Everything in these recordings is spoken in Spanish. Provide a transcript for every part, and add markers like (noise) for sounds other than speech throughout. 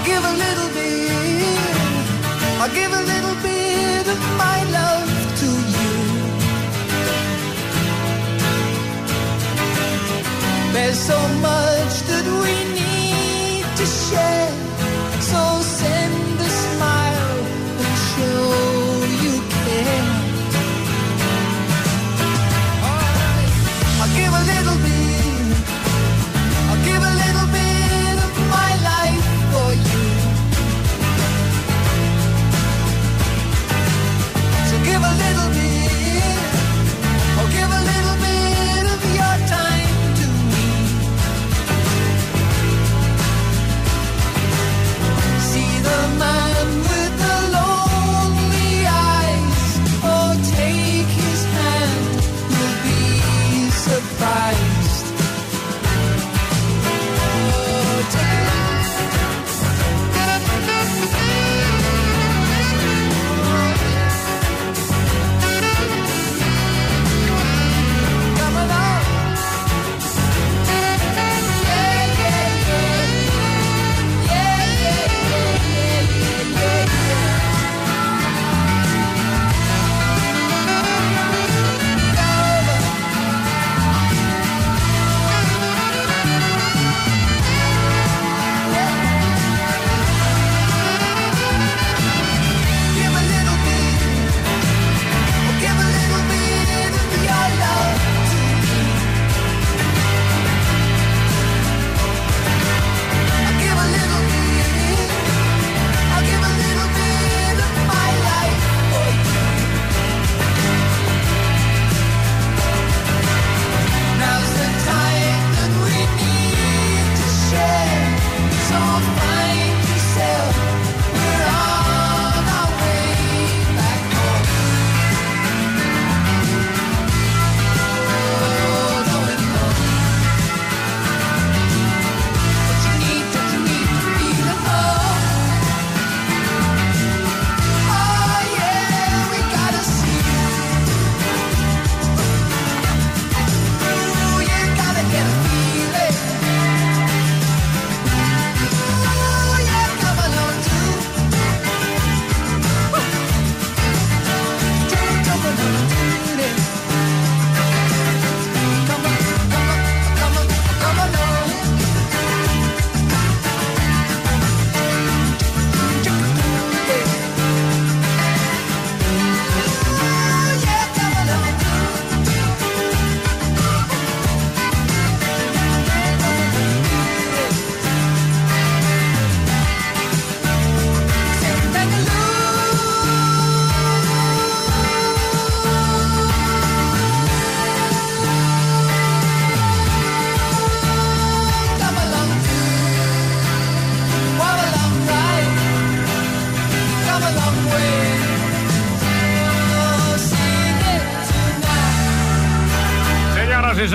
I'll give a little bit, I'll give a little bit of my love to you. There's so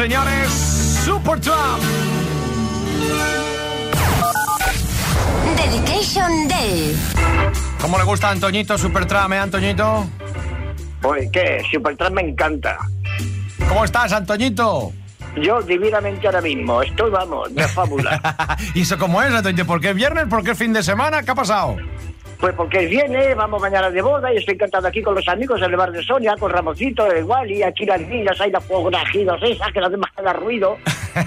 señores, Supertramp. Dedication Day. ¿Cómo le gusta a Antoñito Supertramp, eh, Antoñito? Pues qué, Supertramp me encanta. ¿Cómo estás, Antoñito? Yo divinamente ahora mismo, estoy, vamos, de fábula. (laughs) ¿Y eso cómo es, Antoñito? ¿Por qué es viernes? ¿Por qué es fin de semana? ¿Qué ha pasado? Pues porque viene, vamos mañana de boda y estoy encantado aquí con los amigos en el bar de Sonia, con Ramosito, igual, y aquí las niñas, hay las fograjidos esas que las demás da ruido.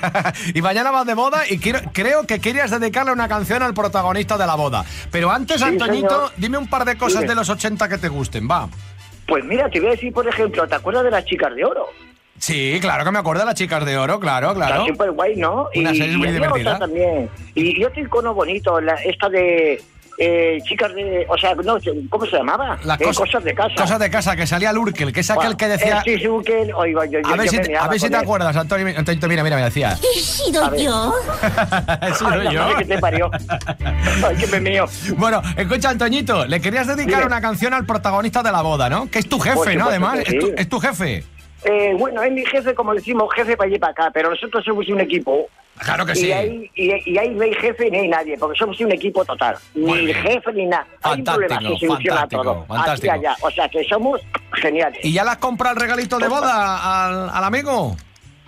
(laughs) y mañana vas de boda y quiero, creo que querías dedicarle una canción al protagonista de la boda. Pero antes, Sí, Antoñito, señor. dime un par de cosas Dime. de los 80 que te gusten, va. Pues mira, te voy a decir, por ejemplo, ¿te acuerdas de las chicas de oro? Sí, claro que me acuerdo de las chicas de oro, claro, claro. Está súper guay, ¿no? Una serie muy divertida. también. Y, y otro icono bonito, la, esta de eh, chicas de... O sea, no, ¿cómo se llamaba? Las Eh, cosas, de casa. Cosas de casa, que salía Lurkel, que es aquel que decía... Eh, sí, yo, yo- A ver yo si, te, meaba a ver si con te él. acuerdas, Antonio. Antonio, mira, mira, me decía. ¿He sido yo? (laughs) Sí, Ay, soy la yo. que te parió. Ay, que me mío. Bueno, escucha, Antoñito, le querías dedicar Dime. una canción al protagonista de la boda, ¿no? Que es tu jefe, ¿no? Además, es, tu, sí. es tu jefe. Eh, bueno, es mi jefe, como decimos, jefe para allí y para acá, pero nosotros somos un equipo. Claro que y sí. ahí, y, y ahí no hay jefe ni hay nadie, porque somos un equipo total. Muy Ni bien. jefe ni nada. Hay un Fantástico, problema, se soluciona fantástico, todo. fantástico. Aquí, allá. O sea, que somos geniales. ¿Y ya le has comprado el regalito de boda al, al amigo?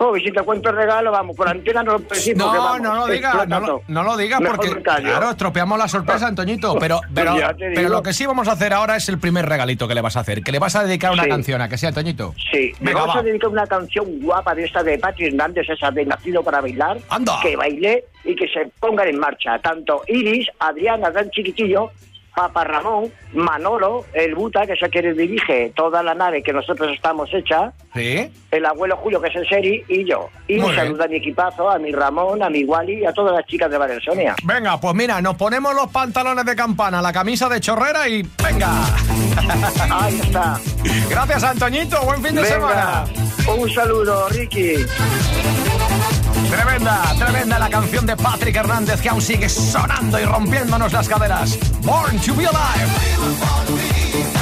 Oh, y si te cuento el regalo, vamos, por antena no lo puedo decir No, vamos, no lo digas, explota no, lo- todo. no lo digas porque, claro, estropeamos la sorpresa, Antoñito. Pero, (laughs) pero, pero lo que sí vamos a hacer ahora es el primer regalito que le vas a hacer, que le vas a dedicar una Sí. canción, ¿a que sí, Antoñito? Sí, me Venga, vamos va. a dedicar una canción guapa de esta de Patri Hernández, esa de Nacido para Bailar, Anda. que baile y que se pongan en marcha. Tanto Iris, Adriana, Dan Chiquitillo, Papa Ramón, Manolo, el Buta, que es el que dirige toda la nave que nosotros estamos hecha, ¿Sí? el abuelo Julio, que es el Seri, y yo. Y Muy un bien. saludo a mi equipazo, a mi Ramón, a mi Wally y a todas las chicas de Valensonia. Venga, pues mira, nos ponemos los pantalones de campana, la camisa de chorrera y ¡venga! (laughs) Ahí está. Gracias, Antoñito, buen fin de semana. Un saludo, Ricky. Tremenda, tremenda la canción de Patrick Hernández que aún sigue sonando y rompiéndonos las caderas. Born to be alive.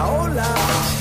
My only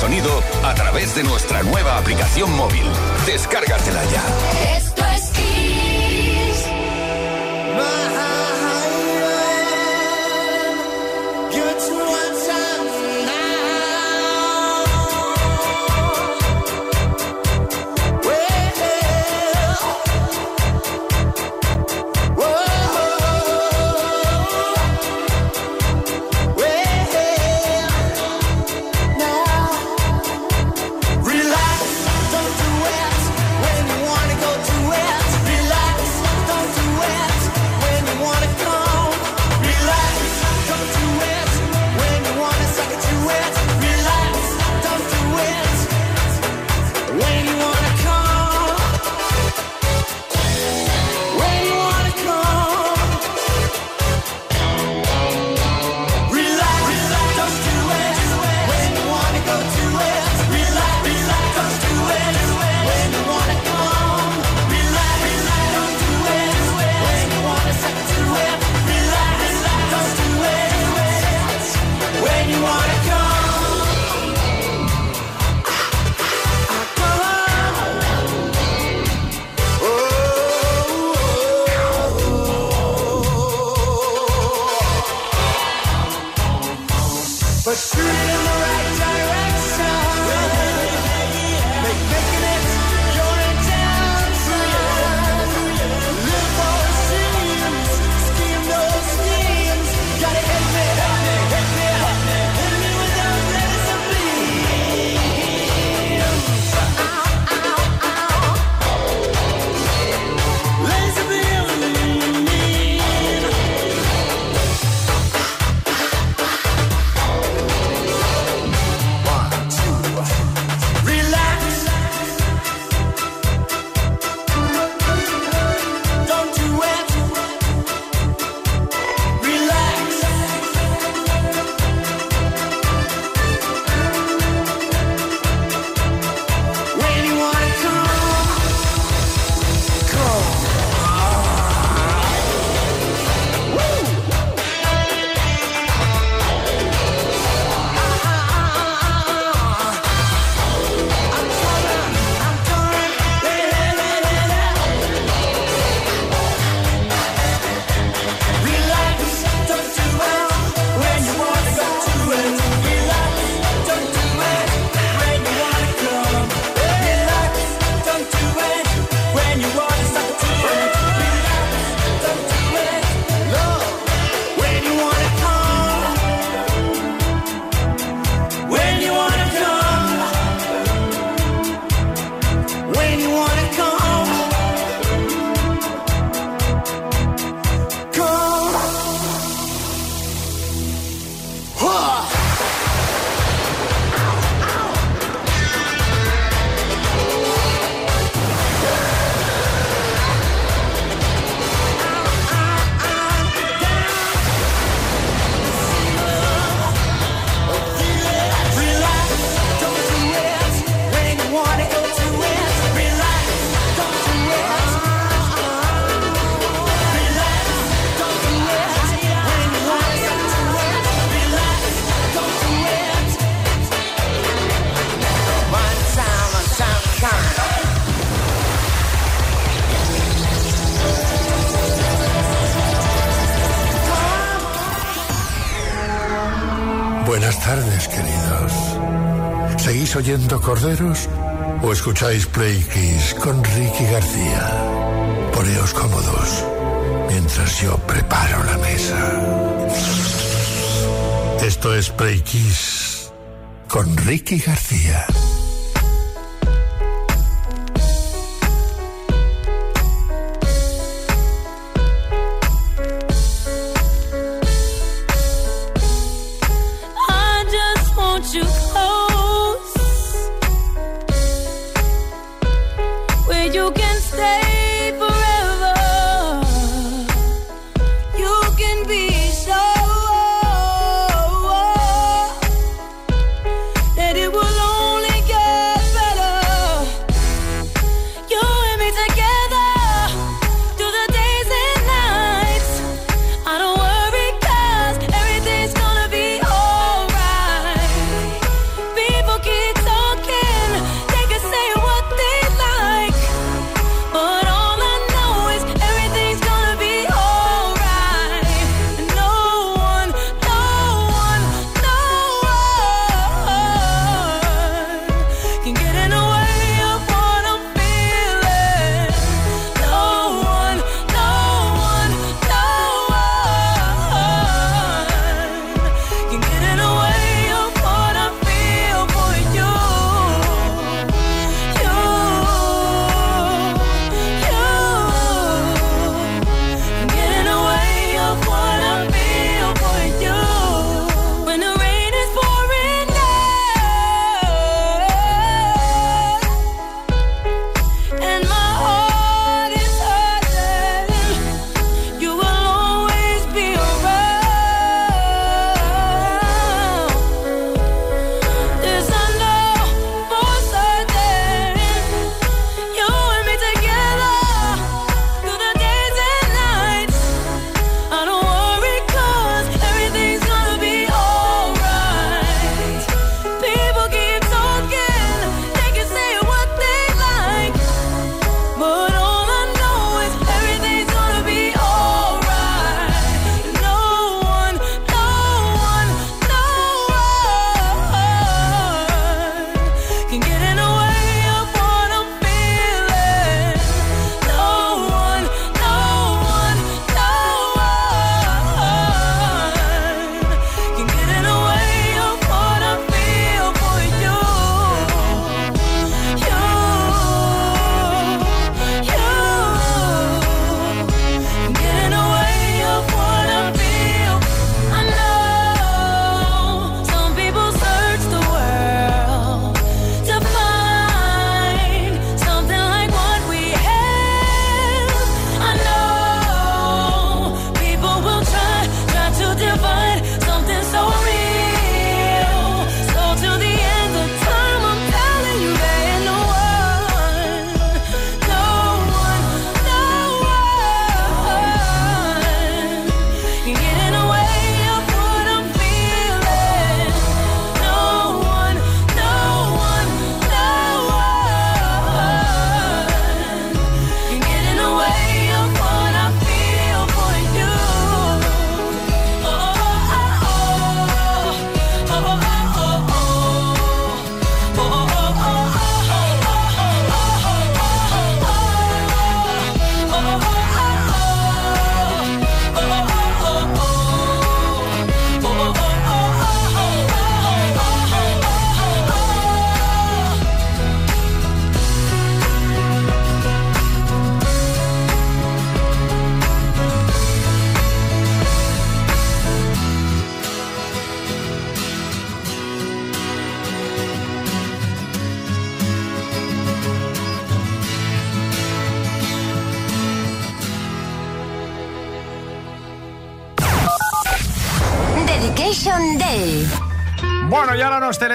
sonido a través de nuestra nueva aplicación móvil. Descárgatela ya. corderos o escucháis Play Kiss con Ricky García. Poneos cómodos mientras yo preparo la mesa. Esto es Play Kiss con Ricky García.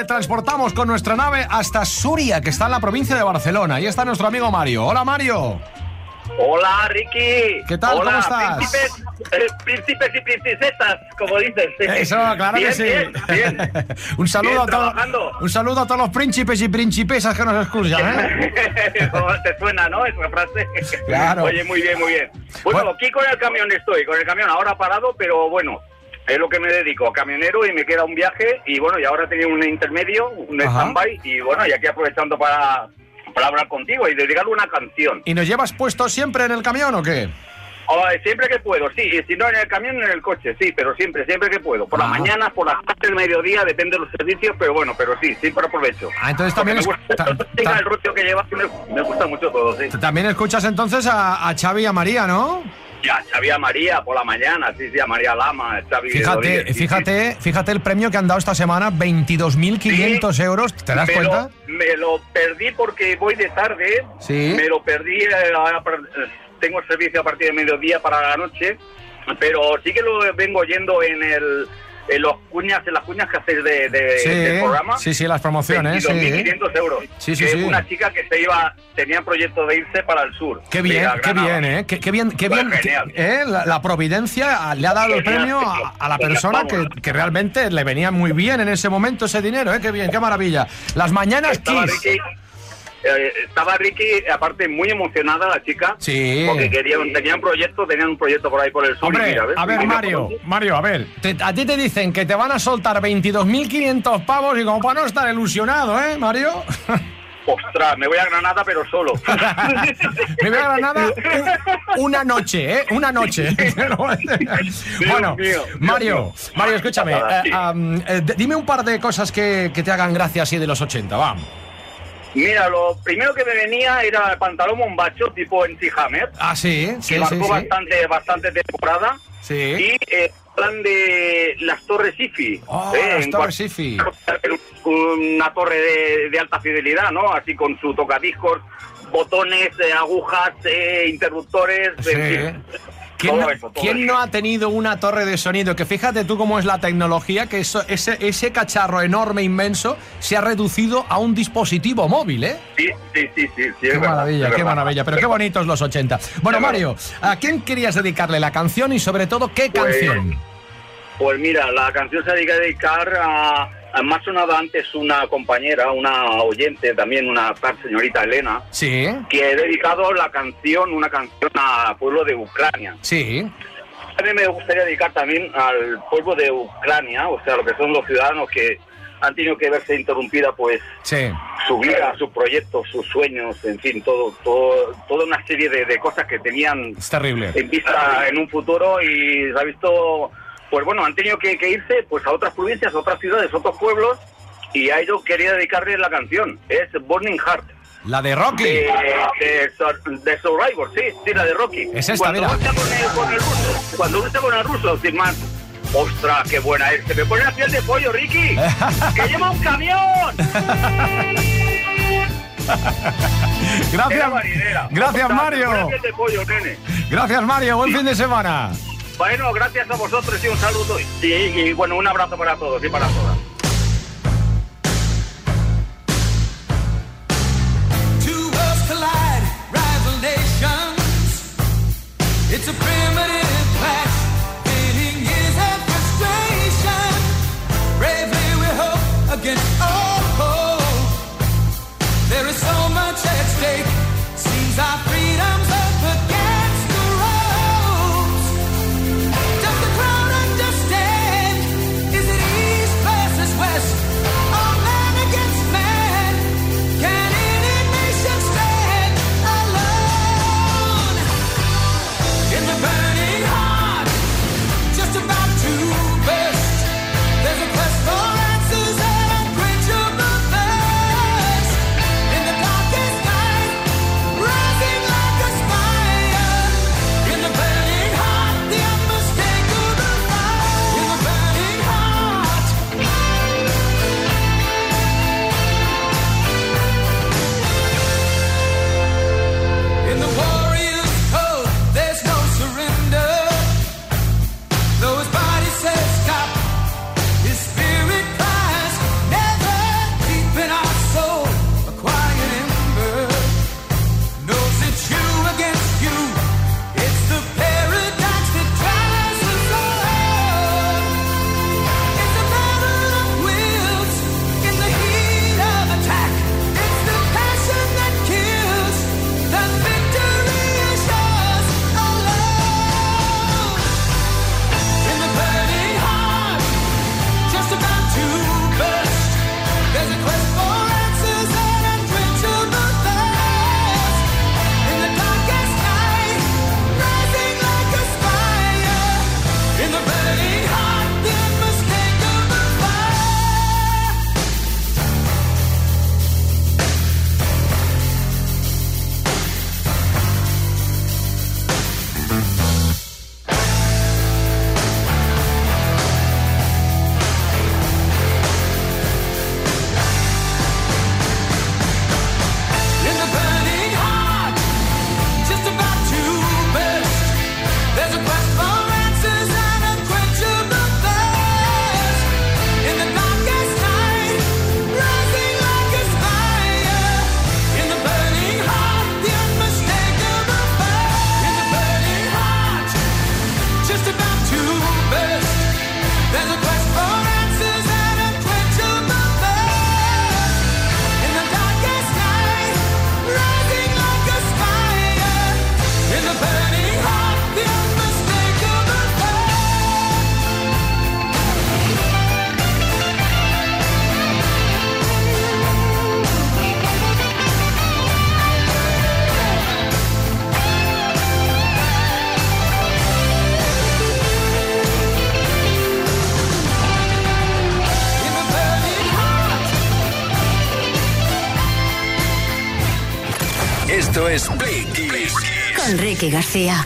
Teletransportamos con nuestra nave hasta Suria, que está en la provincia de Barcelona. Ahí está nuestro amigo Mario. Hola, Mario. Hola, Ricky. ¿Qué tal? Hola, ¿Cómo estás? Príncipes, eh, príncipes y princesas, como dices. (laughs) Eso, claro Bien, que sí. Bien, bien. (laughs) un, saludo a todos, trabajando. un saludo a todos los príncipes y principesas que nos escuchan, ¿eh? (laughs) ¿Cómo te suena, no? Esa frase. Claro. Oye, muy bien, muy bien. Bueno, Bueno. aquí con el camión estoy, con el camión ahora parado, pero bueno, es lo que me dedico, camionero y me queda un viaje y bueno, y ahora tenía un intermedio, un stand-by y bueno, y aquí aprovechando para, para hablar contigo y dedicarle una canción. ¿Y nos llevas puesto siempre en el camión o qué? Oh, siempre que puedo, sí. Y si no en el camión, en el coche, sí, pero siempre, siempre que puedo. Por Ah. la mañana, por las tardes, el mediodía, depende de los servicios, pero bueno, pero sí, siempre aprovecho. Ah, entonces también es- me gusta, el que llevas, me, me gusta mucho todo, sí. También escuchas entonces a, a Xavi y a María, ¿no? Ya, Xavi María por la mañana, sí, sí, a María Lama, Xavi Fíjate, sí, sí. fíjate, fíjate el premio que han dado esta semana, 22.500 euros. ¿Te das me cuenta? Lo, me lo perdí porque voy de tarde. Sí. Me lo perdí. eh, tengo servicio a partir de mediodía para la noche. Pero sí que lo vengo oyendo en el. En los cuñas, las cuñas que hacéis de, de- Sí, del programa. sí, sí, las promociones, sí. 22.500 euros. Sí, sí, Que sí. Una chica que se iba, tenía proyecto de irse para el sur. Qué bien, qué bien, ¿eh? Qué, qué bien, qué Pues bien. genial. que- ¿eh? la, la providencia le ha dado el Genial. premio a, a la persona que, que realmente le venía muy bien en ese momento ese dinero, ¿eh? Qué bien, qué maravilla. Las mañanas Kiss. Eh, estaba Ricky, aparte, muy emocionada la chica. Sí. Porque querían, tenían un proyecto, tenían un proyecto por ahí por el sur. y Hombre, mira, ¿ves? a ver, Mario, Mario, a ver, te- a ti te dicen que te van a soltar 22.500 pavos y como para no estar ilusionado, ¿eh, Mario? (laughs) Ostras, me voy a Granada, pero solo. (laughs) Me voy a Granada una noche, ¿eh? Una noche. (laughs) bueno, Mario. Mario, escúchame. Eh, eh, dime un par de cosas que, que te hagan gracia así de los 80, vamos. Mira, lo primero que me venía era el pantalón bombacho tipo NC Hammer, Ah, sí, que sí, sí, marcó sí. bastante, bastante temporada. Sí. Y eh, plan de las Torres IFI. Oh, eh, las en Torres IFI. Una torre de, de alta fidelidad, ¿no? Así con su tocadiscos, botones, eh, agujas, eh, interruptores, Sí. en fin. ¿Quién, no, eso, todo quién eso. no ha tenido una torre de sonido? Que fíjate tú cómo es la tecnología, que eso, ese, ese cacharro enorme, inmenso, se ha reducido a un dispositivo móvil, ¿eh? Sí, sí, sí, sí. sí, Qué es maravilla, qué maravilla. Pero qué bonitos los 80. Bueno, Mario, ¿a quién querías dedicarle la canción y sobre todo qué Pues, canción? Pues mira, la canción se dedica a dedicar a más sonada antes una compañera, una oyente, también una tal señorita Elena, Sí, que he dedicado la canción, una canción al pueblo de Ucrania. sí. A mí me gustaría dedicar también al pueblo de Ucrania, o sea, lo que son los ciudadanos que han tenido que verse interrumpida, pues, Sí, su vida, sus proyectos, sus sueños, en fin, todo, todo toda una serie de, de cosas que tenían es terrible. en vista en un futuro y se ha visto, pues bueno, han tenido que, que irse pues a otras provincias, a otras ciudades, a otros pueblos y a ellos quería dedicarle la canción. Es Burning Heart. La de Rocky. De, de, Sur- de Survivor, sí, sí, la de Rocky. Es esta, cuando mira. lucha con el, con el ruso, cuando lucha con el ruso, sin más. ¡Ostras, qué buena es! ¡Se me pone la piel de pollo, Ricky! (laughs) ¡Que lleva un camión! Gracias, gracias Mario. Pollo. Gracias Mario, buen fin de semana. Bueno, gracias a vosotros y un saludo. Y, y, bueno, un abrazo para todos y para todas. Esto es Play Kiss. Con Ricky García.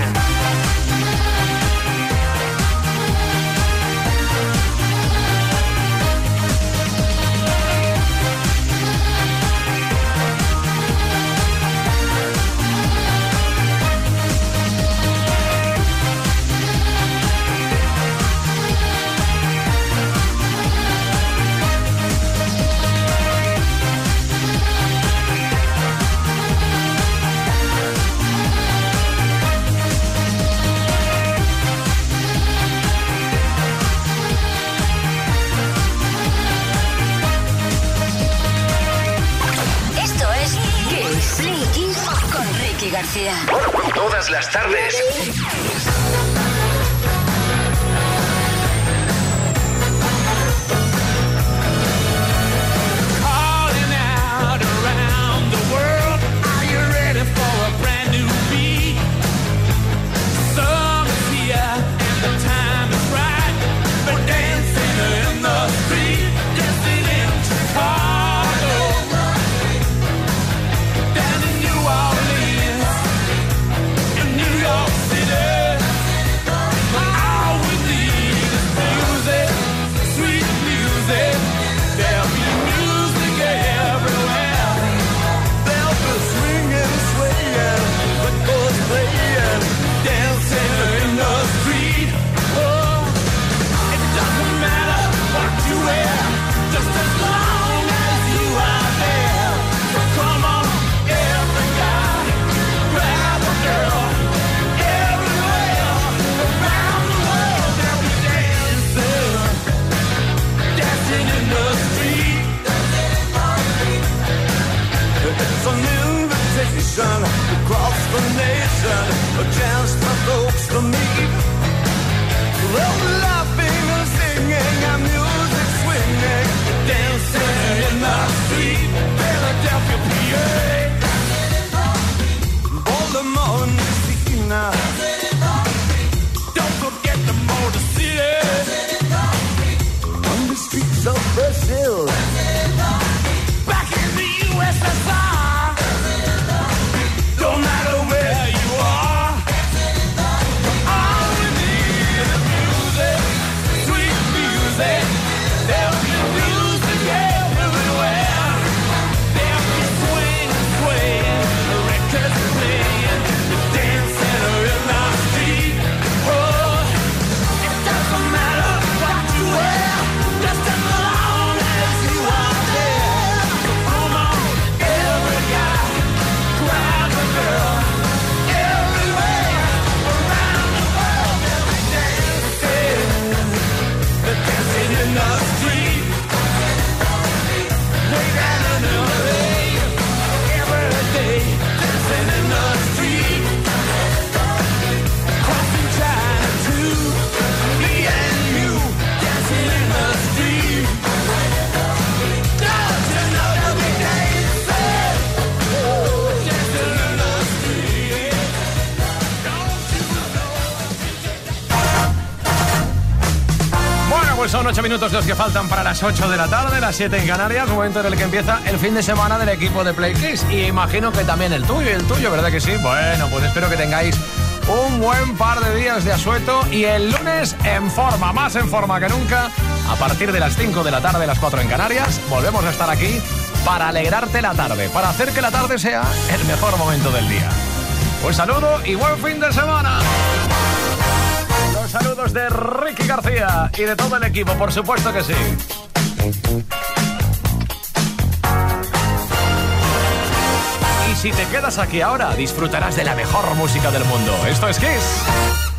Todas las tardes. minutos los que faltan para las 8 de la tarde, las 7 en Canarias, momento en el que empieza el fin de semana del equipo de Playlist. Y imagino que también el tuyo y el tuyo, ¿verdad que sí? Bueno, pues espero que tengáis un buen par de días de asueto y el lunes en forma, más en forma que nunca. A partir de las 5 de la tarde, las 4 en Canarias, volvemos a estar aquí para alegrarte la tarde, para hacer que la tarde sea el mejor momento del día. Un saludo y buen fin de semana. De Ricky García y de todo el equipo, por supuesto que sí. Y si te quedas aquí ahora, disfrutarás de la mejor música del mundo. Esto es Kiss.